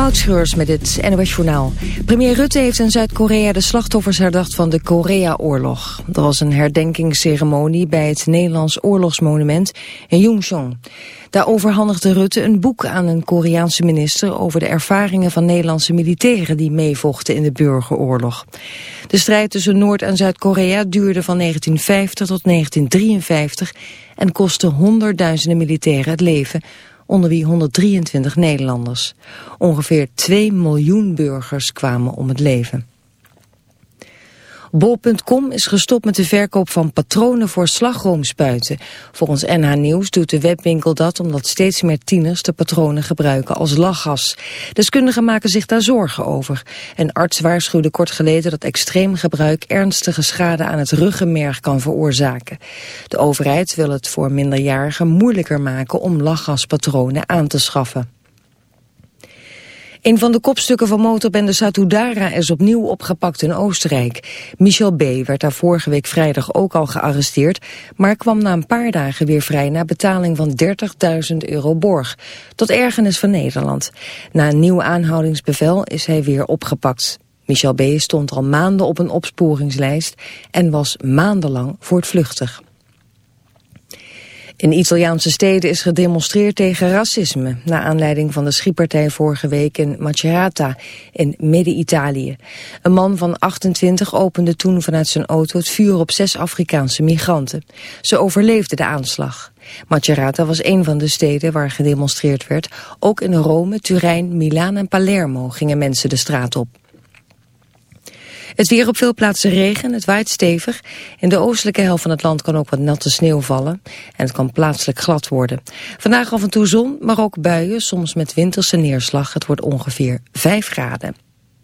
Moutschreurs met het NOS Journaal. Premier Rutte heeft in Zuid-Korea de slachtoffers herdacht van de Korea-oorlog. Er was een herdenkingsceremonie bij het Nederlands oorlogsmonument in Yongchong. Daar overhandigde Rutte een boek aan een Koreaanse minister... over de ervaringen van Nederlandse militairen die meevochten in de burgeroorlog. De strijd tussen Noord- en Zuid-Korea duurde van 1950 tot 1953... en kostte honderdduizenden militairen het leven onder wie 123 Nederlanders. Ongeveer 2 miljoen burgers kwamen om het leven. Bol.com is gestopt met de verkoop van patronen voor slagroomspuiten. Volgens NH Nieuws doet de webwinkel dat omdat steeds meer tieners de patronen gebruiken als lachgas. Deskundigen maken zich daar zorgen over. Een arts waarschuwde kort geleden dat extreem gebruik ernstige schade aan het ruggenmerg kan veroorzaken. De overheid wil het voor minderjarigen moeilijker maken om lachgaspatronen aan te schaffen. Een van de kopstukken van motorbende Satudara is opnieuw opgepakt in Oostenrijk. Michel B. werd daar vorige week vrijdag ook al gearresteerd, maar kwam na een paar dagen weer vrij na betaling van 30.000 euro borg. Tot ergernis van Nederland. Na een nieuw aanhoudingsbevel is hij weer opgepakt. Michel B. stond al maanden op een opsporingslijst en was maandenlang voortvluchtig. In Italiaanse steden is gedemonstreerd tegen racisme... na aanleiding van de schietpartij vorige week in Macerata in Midden-Italië. Een man van 28 opende toen vanuit zijn auto het vuur op zes Afrikaanse migranten. Ze overleefden de aanslag. Macerata was een van de steden waar gedemonstreerd werd. Ook in Rome, Turijn, Milaan en Palermo gingen mensen de straat op. Het weer op veel plaatsen regen, het waait stevig. In de oostelijke helft van het land kan ook wat natte sneeuw vallen. En het kan plaatselijk glad worden. Vandaag af en toe zon, maar ook buien, soms met winterse neerslag. Het wordt ongeveer 5 graden.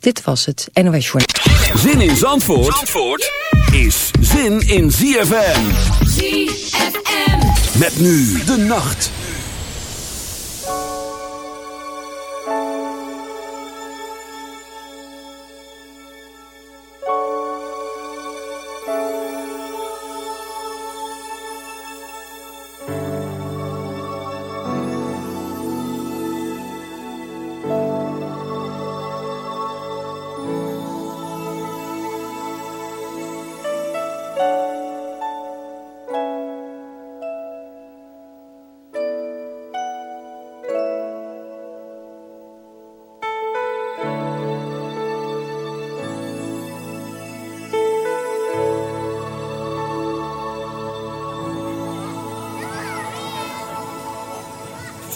Dit was het NOS Journal. Zin in Zandvoort, Zandvoort is zin in ZFM. ZFM. Met nu de nacht.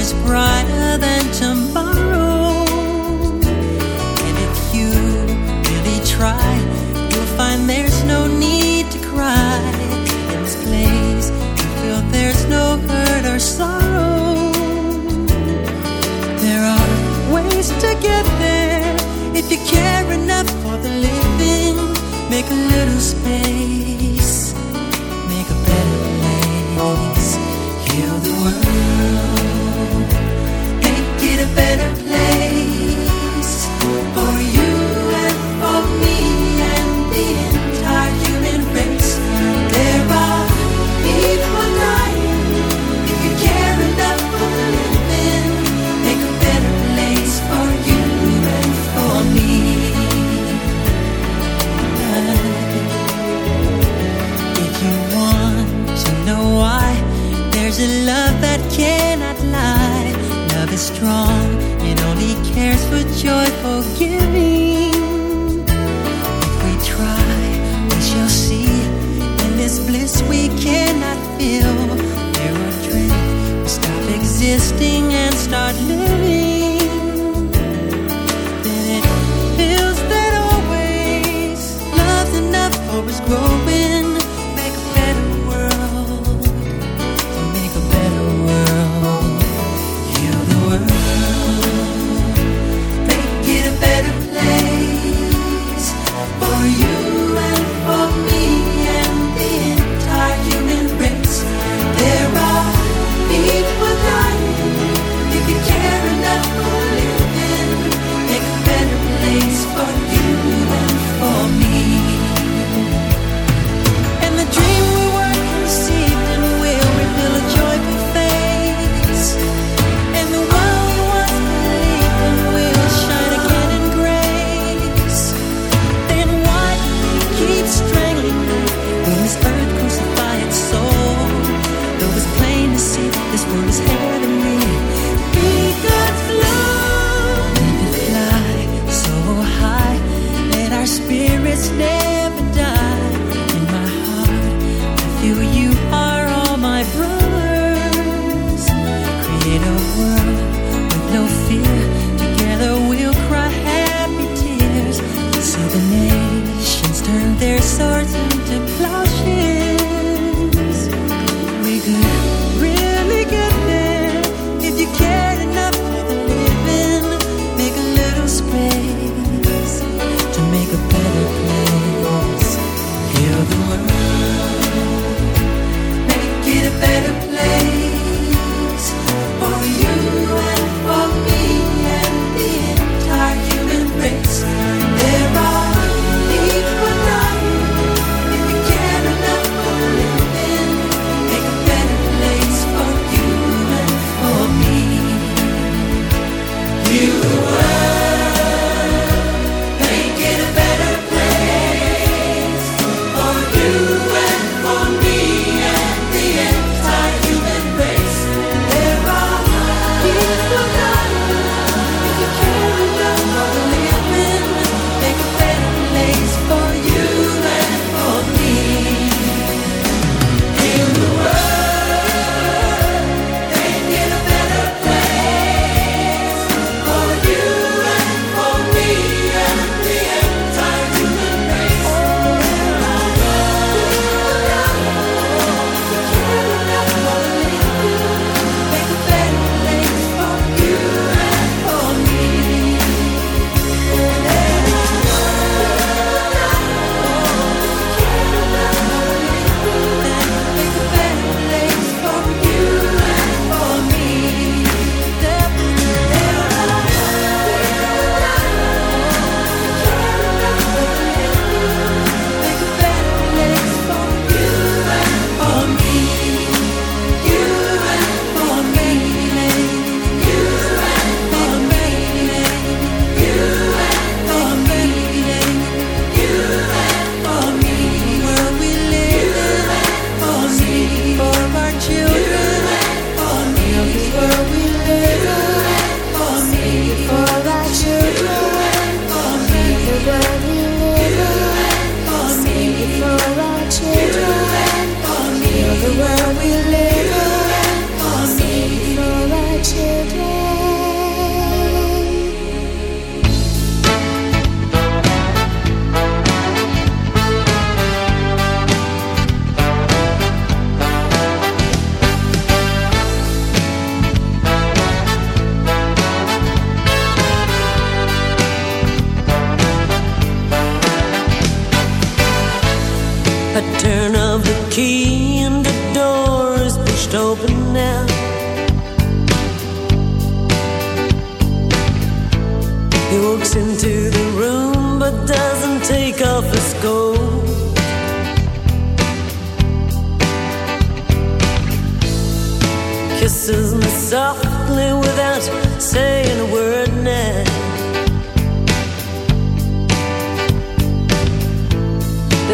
is brighter than tomorrow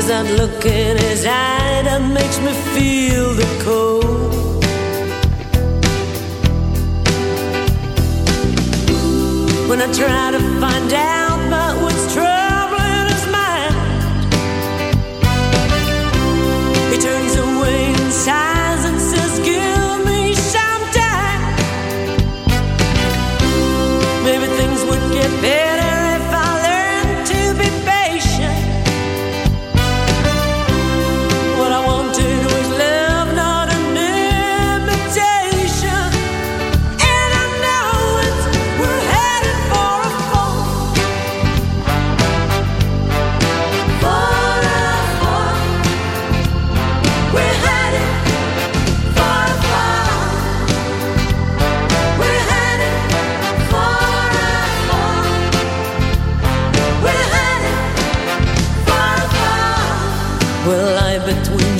that look in his eye that makes me feel the cold. When I try to find out about what's troubling his mind, he turns away and sighs and says, "Give me some time. Maybe things would get better."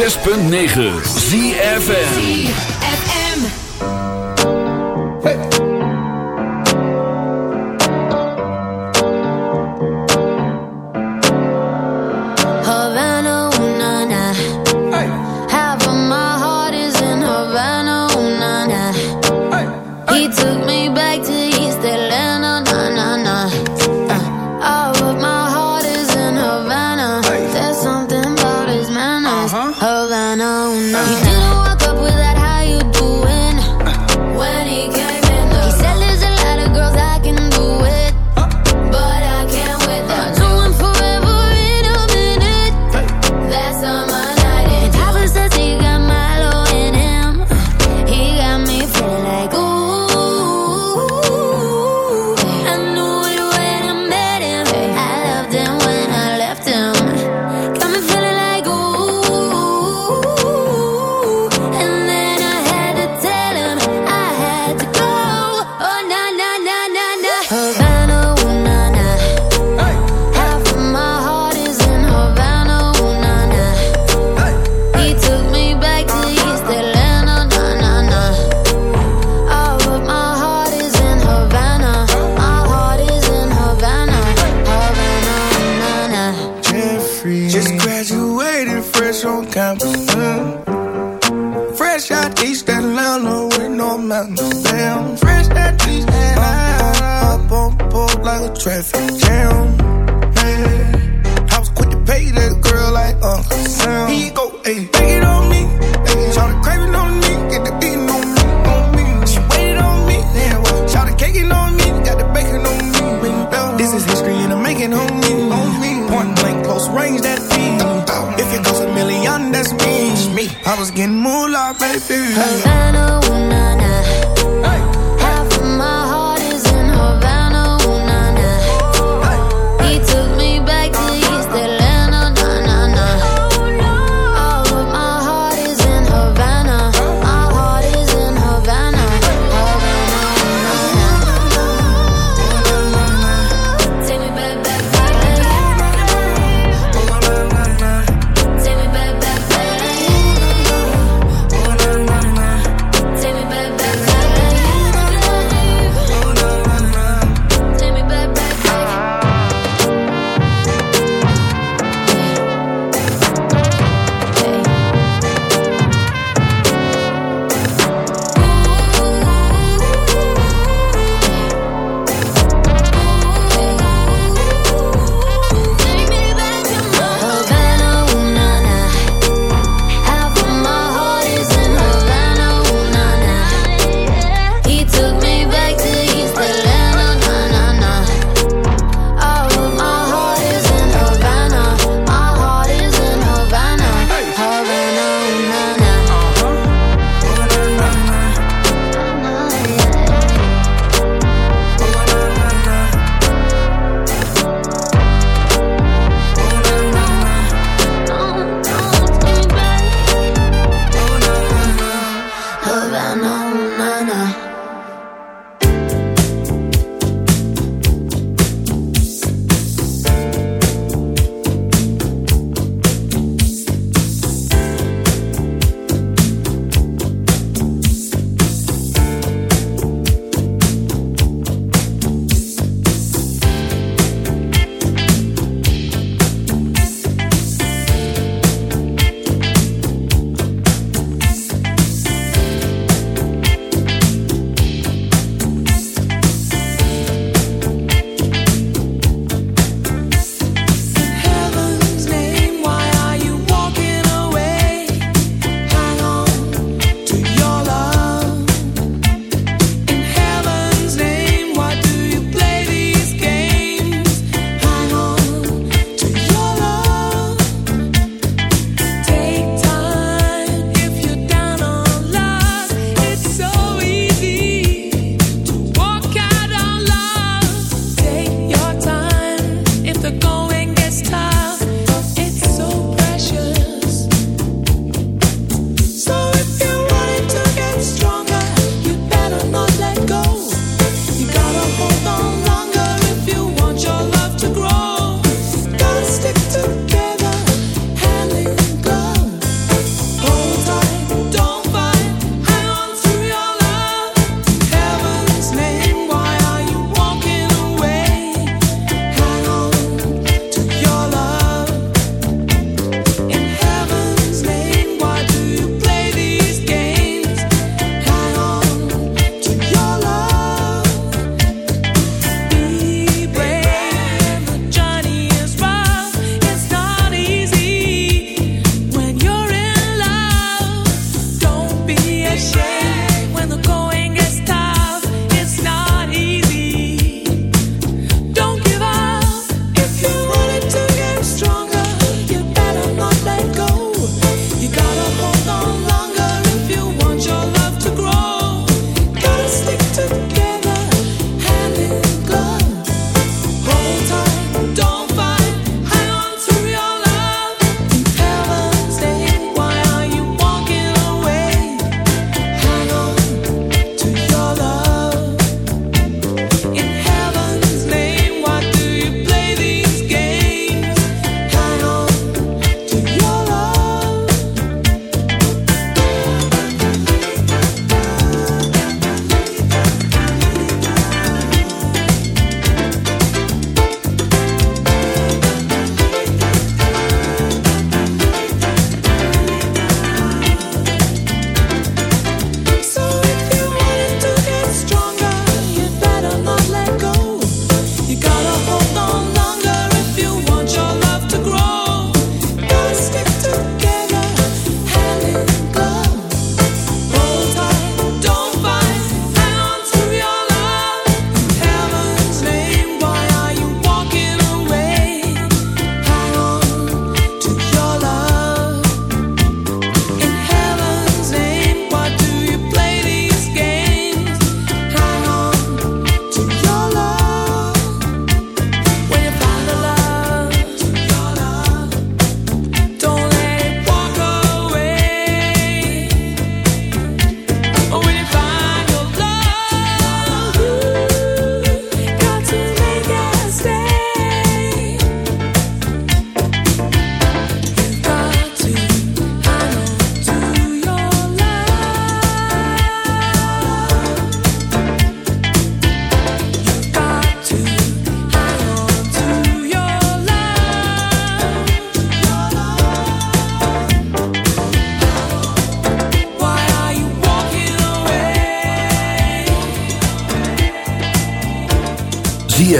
106.9 ZFN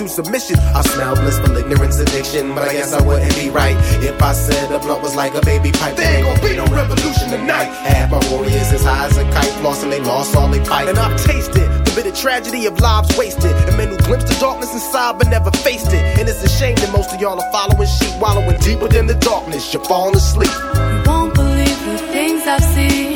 into submission. I smell blissful ignorance addiction, but I guess I wouldn't be right if I said the blunt was like a baby pipe. There ain't gonna be no revolution tonight. Half my warriors as high as a kite, flossing they lost all they fight. And I've tasted the bitter tragedy of lives wasted, and men who glimpsed the darkness inside but never faced it. And it's a shame that most of y'all are following sheep, wallowing deeper than the darkness. You're falling asleep. You won't believe the things I've seen,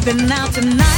stepping out tonight.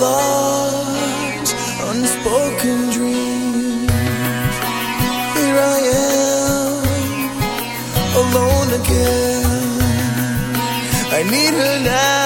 thoughts, unspoken dreams. Here I am, alone again. I need her now.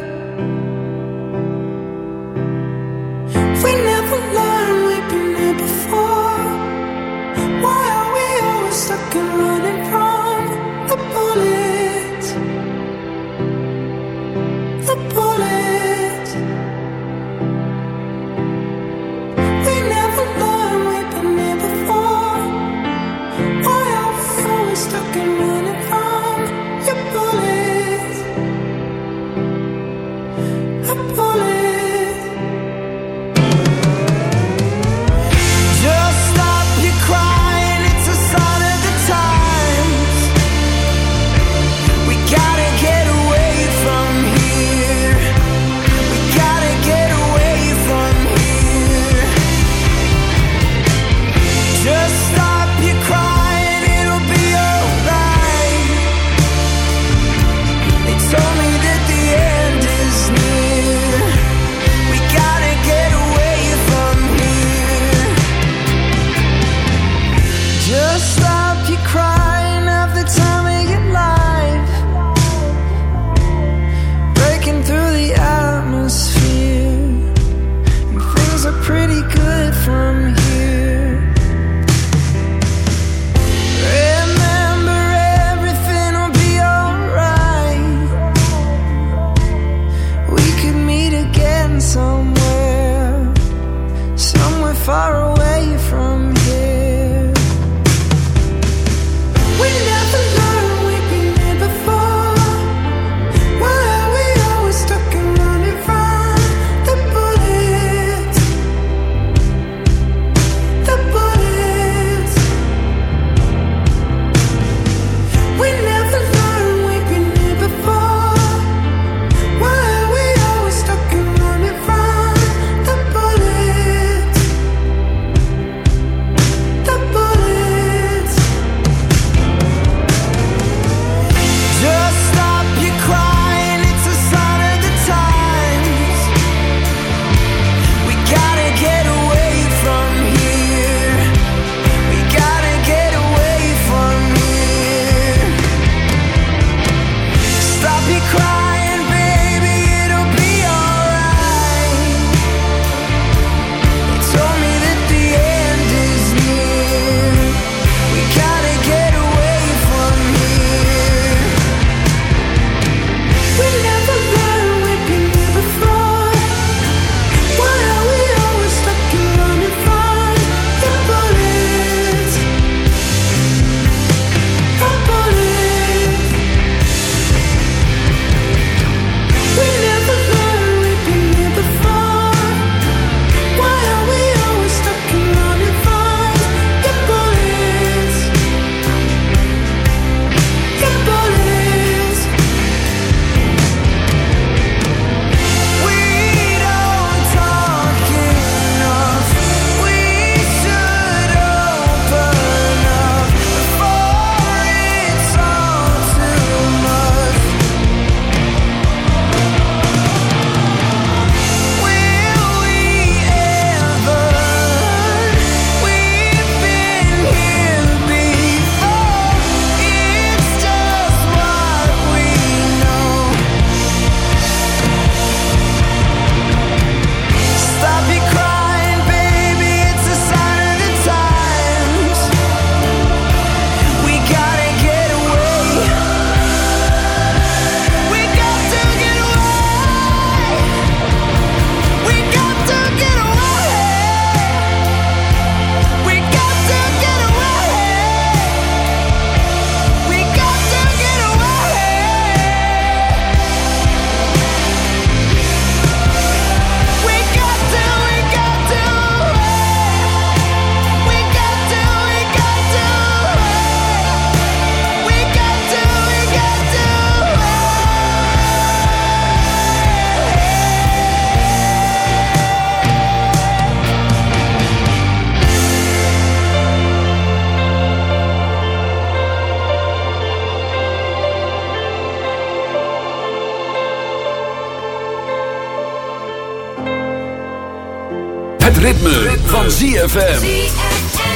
ritme, van ZFM.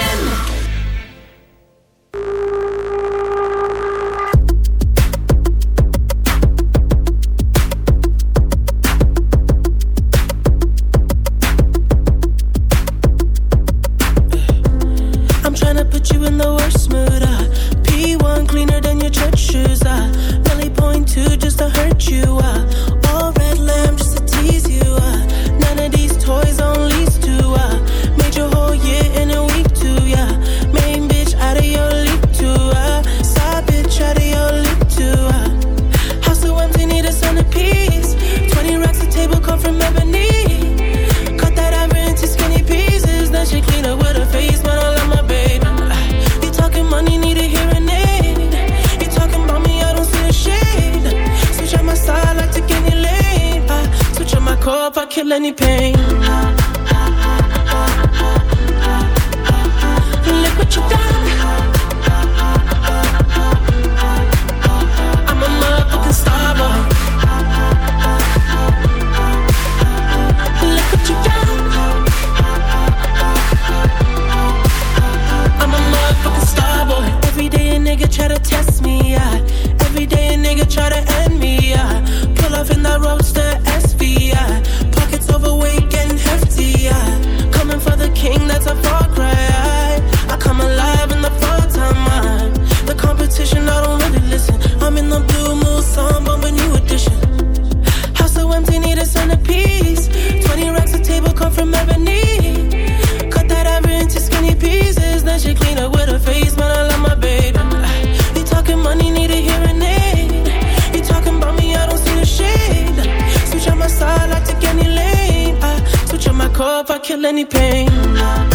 feel any pain.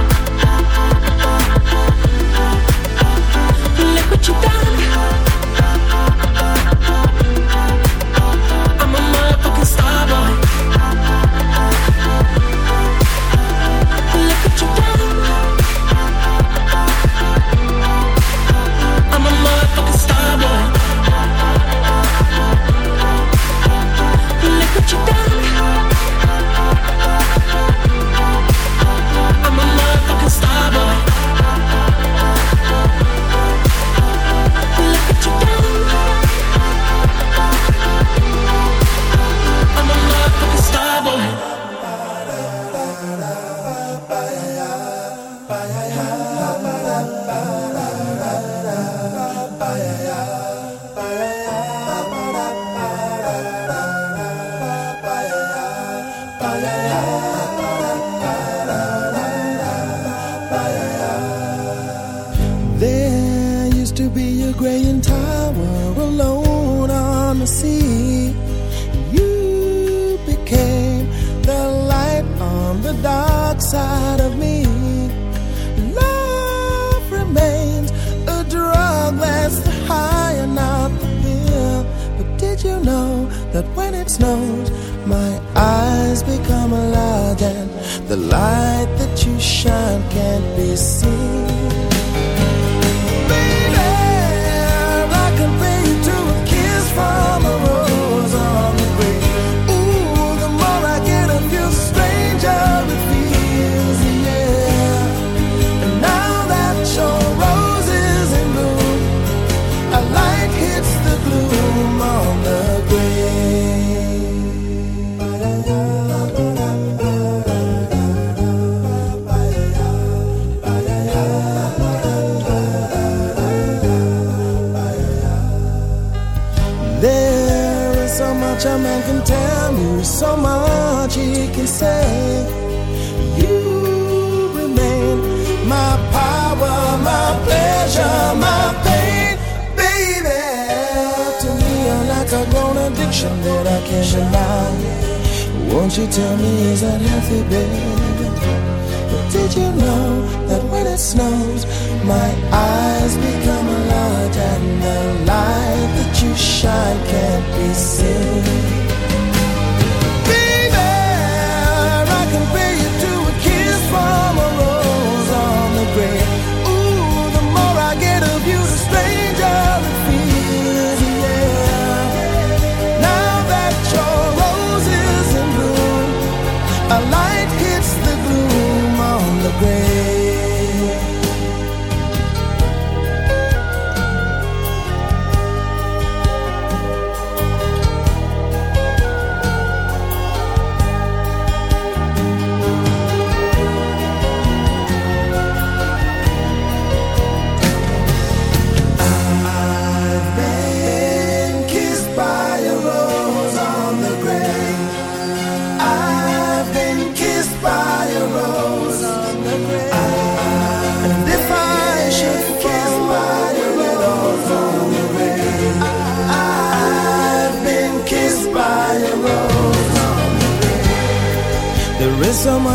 snows. My eyes become a lot, and the light that you shine can't be seen.